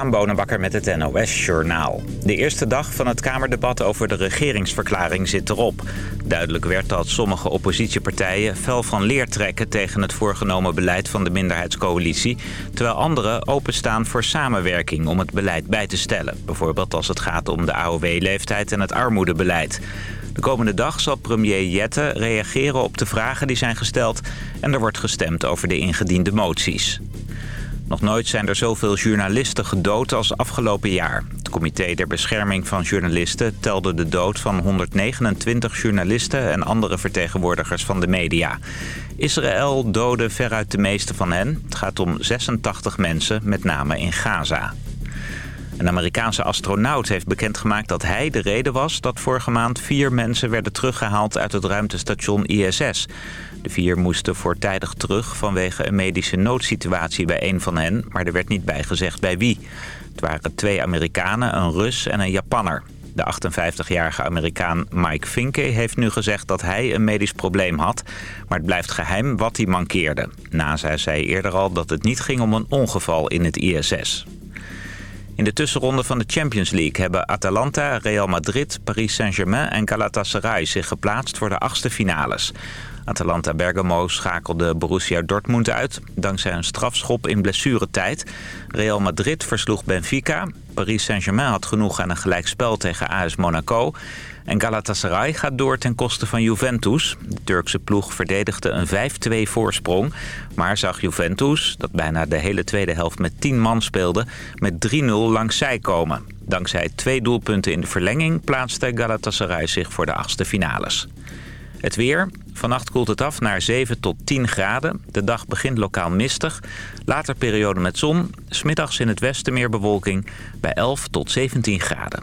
Aan Bonenbakker met het NOS Journaal. De eerste dag van het Kamerdebat over de regeringsverklaring zit erop. Duidelijk werd dat sommige oppositiepartijen fel van leer trekken... tegen het voorgenomen beleid van de minderheidscoalitie... terwijl anderen openstaan voor samenwerking om het beleid bij te stellen. Bijvoorbeeld als het gaat om de AOW-leeftijd en het armoedebeleid. De komende dag zal premier Jette reageren op de vragen die zijn gesteld... en er wordt gestemd over de ingediende moties. Nog nooit zijn er zoveel journalisten gedood als afgelopen jaar. Het Comité der Bescherming van Journalisten telde de dood van 129 journalisten en andere vertegenwoordigers van de media. Israël doodde veruit de meeste van hen. Het gaat om 86 mensen, met name in Gaza. Een Amerikaanse astronaut heeft bekendgemaakt dat hij de reden was... dat vorige maand vier mensen werden teruggehaald uit het ruimtestation ISS. De vier moesten voortijdig terug vanwege een medische noodsituatie bij een van hen... maar er werd niet bijgezegd bij wie. Het waren twee Amerikanen, een Rus en een Japanner. De 58-jarige Amerikaan Mike Finke heeft nu gezegd dat hij een medisch probleem had... maar het blijft geheim wat hij mankeerde. NASA zei eerder al dat het niet ging om een ongeval in het ISS. In de tussenronde van de Champions League hebben Atalanta, Real Madrid, Paris Saint-Germain en Galatasaray zich geplaatst voor de achtste finales. Atalanta Bergamo schakelde Borussia Dortmund uit dankzij een strafschop in blessuretijd. Real Madrid versloeg Benfica. Paris Saint-Germain had genoeg aan een gelijkspel tegen AS Monaco. En Galatasaray gaat door ten koste van Juventus. De Turkse ploeg verdedigde een 5-2 voorsprong. Maar zag Juventus, dat bijna de hele tweede helft met 10 man speelde... met 3-0 langzij komen. Dankzij twee doelpunten in de verlenging plaatste Galatasaray zich voor de achtste finales. Het weer. Vannacht koelt het af naar 7 tot 10 graden. De dag begint lokaal mistig. Later periode met zon. Smiddags in het westen meer bewolking. Bij 11 tot 17 graden.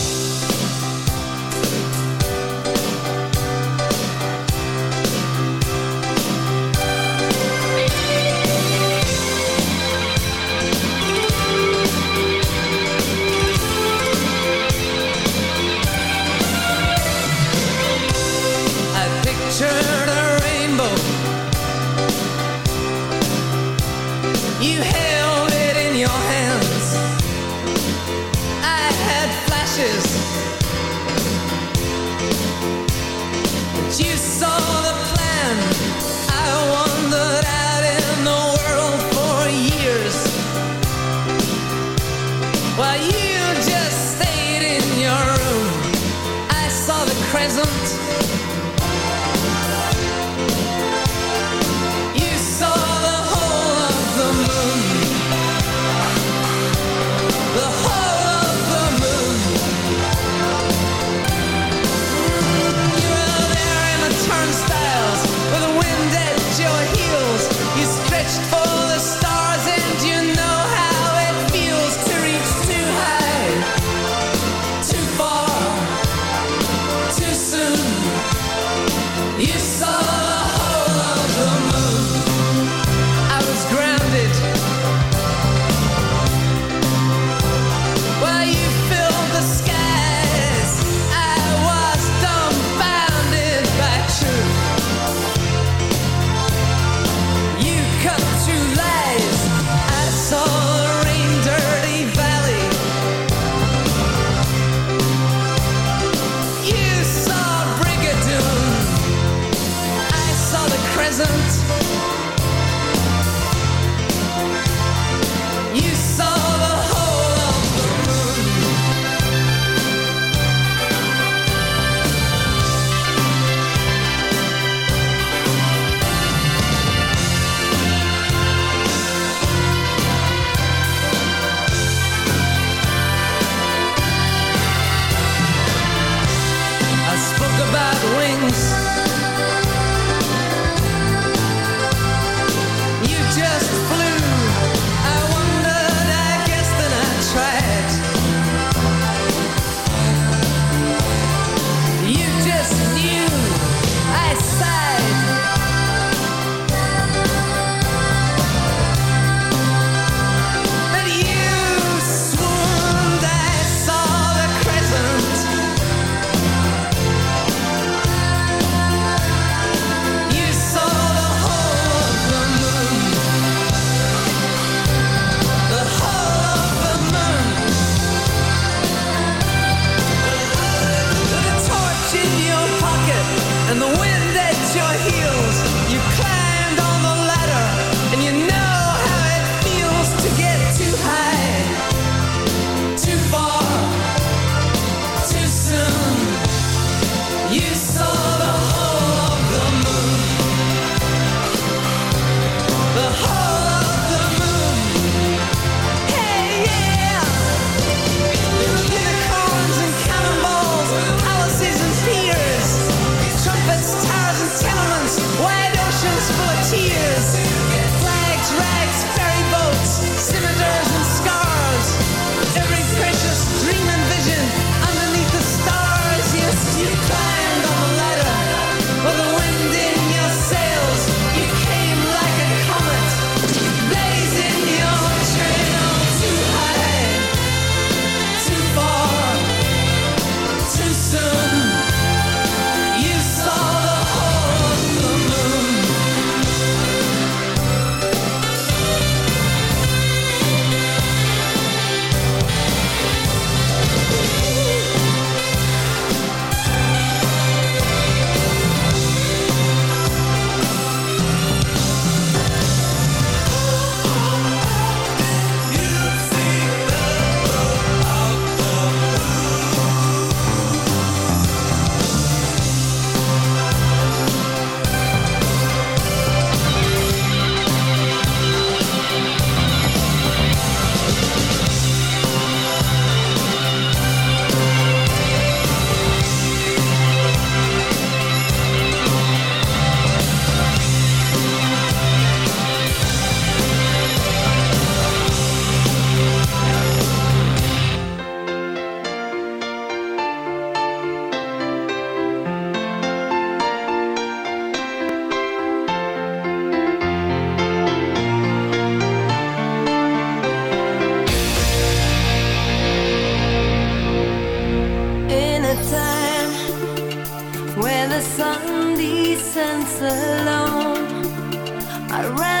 alone. I ran.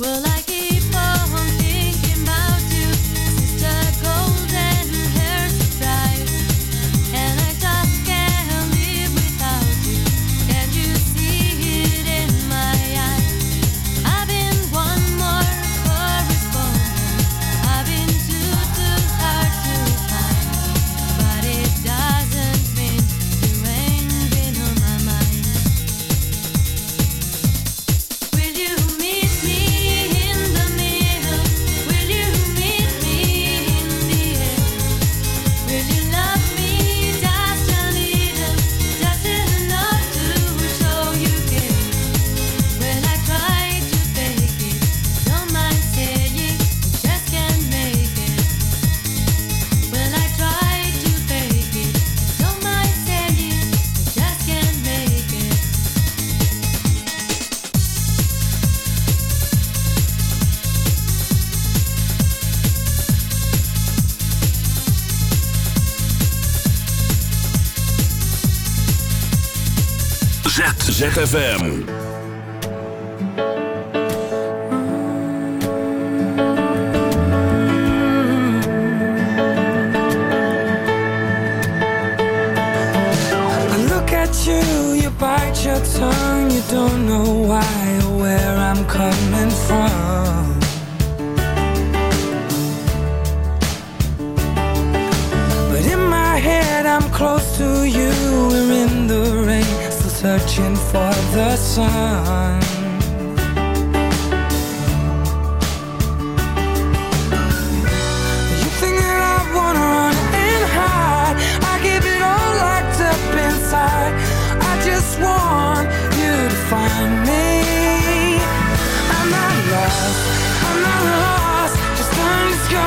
Well, I ZFM.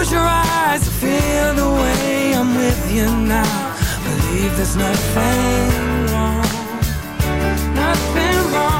Close your eyes, I feel the way I'm with you now. Believe there's nothing wrong, nothing wrong.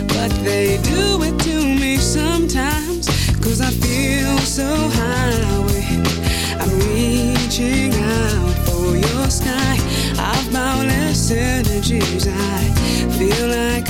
but they do it to me sometimes. Cause I feel so high. I'm reaching out for your sky. I've boundless energies. I feel like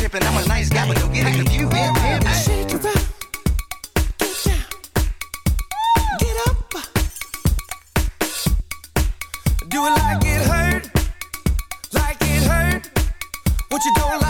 pimpin'. I'm a nice guy, but don't get it confused. Shake it Get down. Get up. Do it like it hurt. Like it hurt. What you don't like.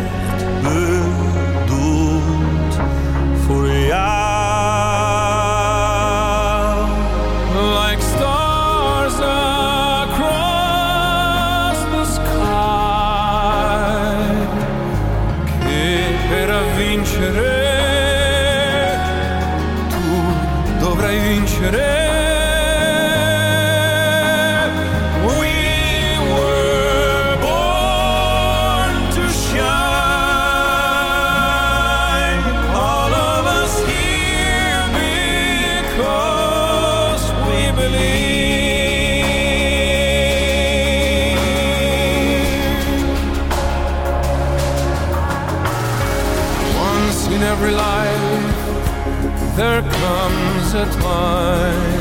the time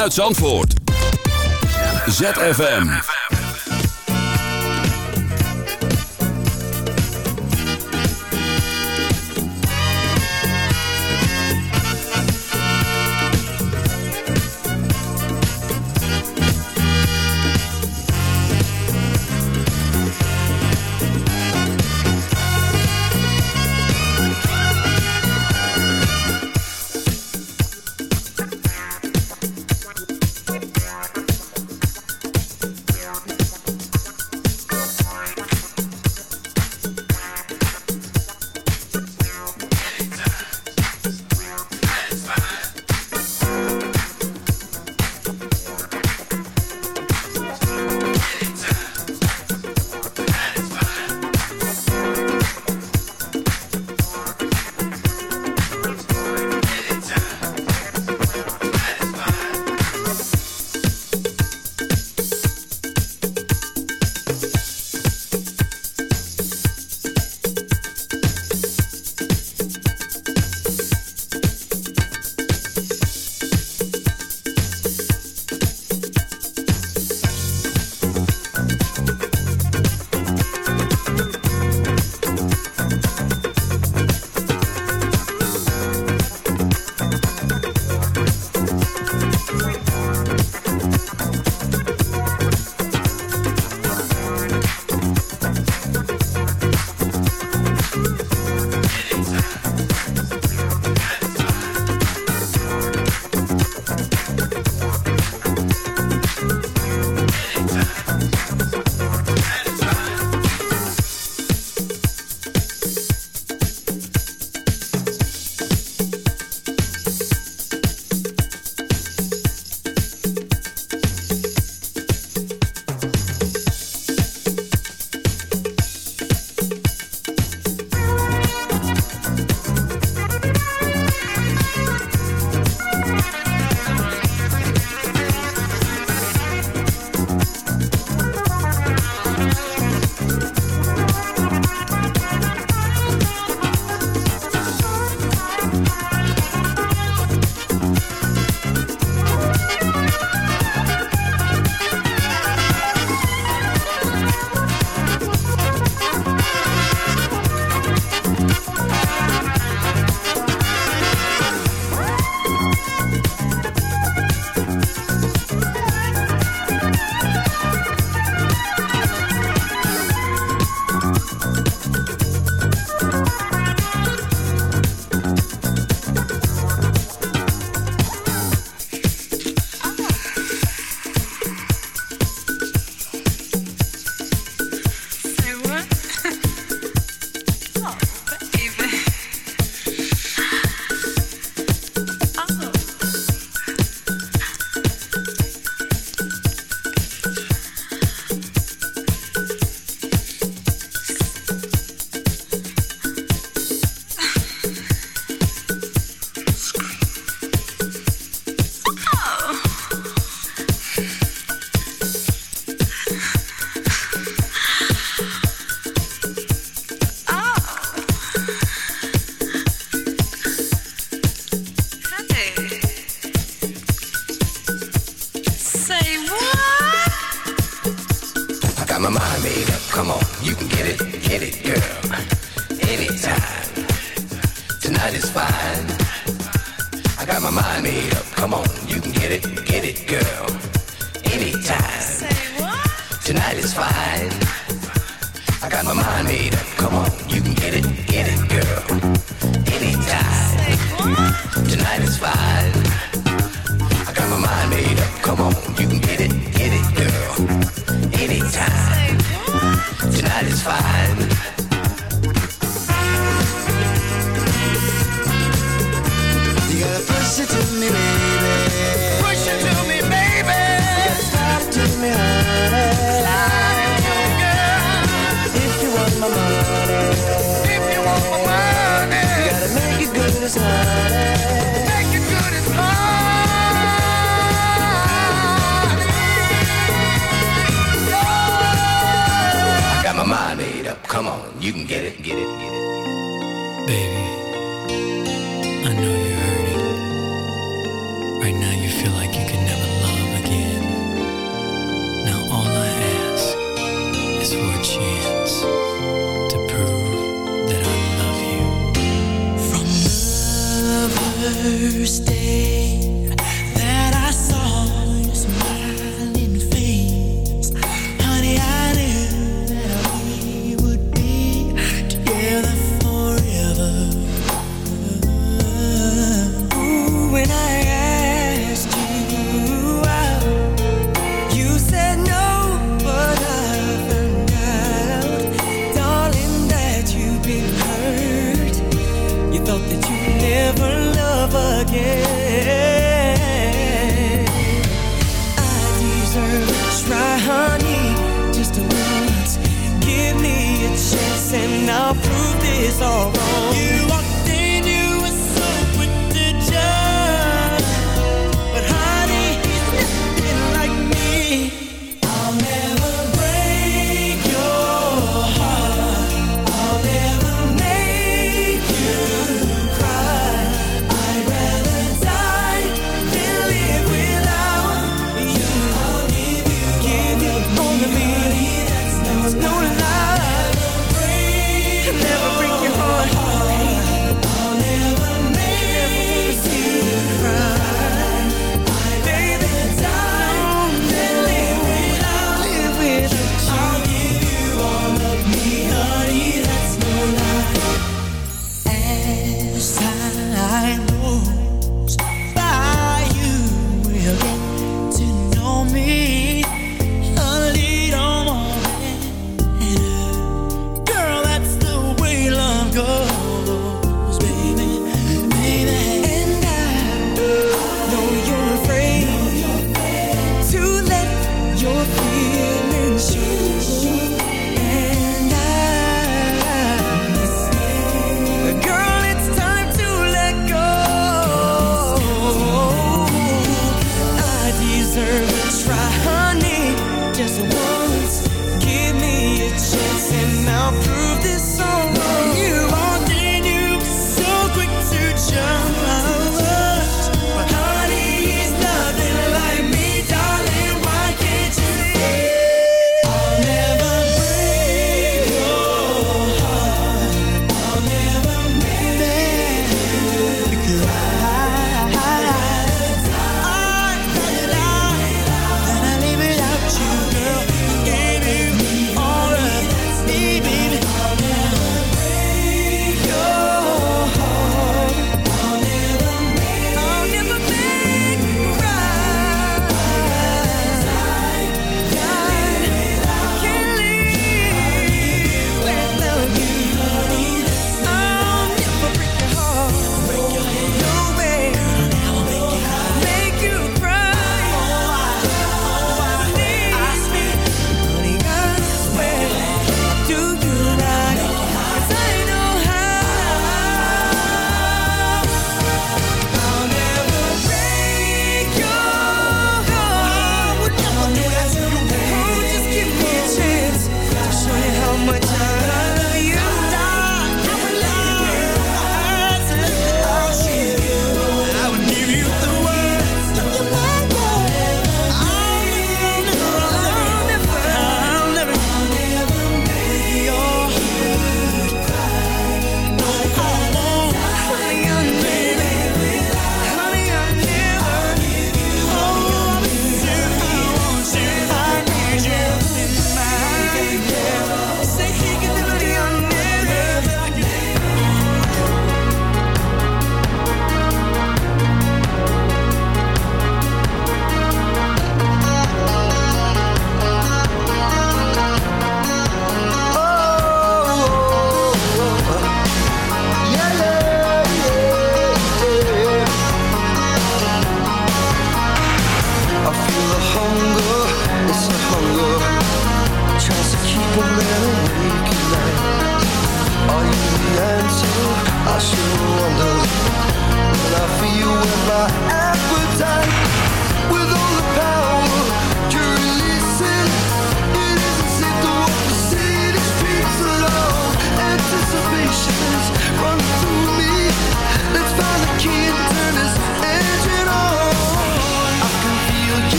uit Zandvoort. ZFM. understand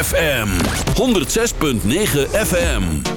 Fm 106.9 FM